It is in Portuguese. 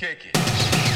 Kick it.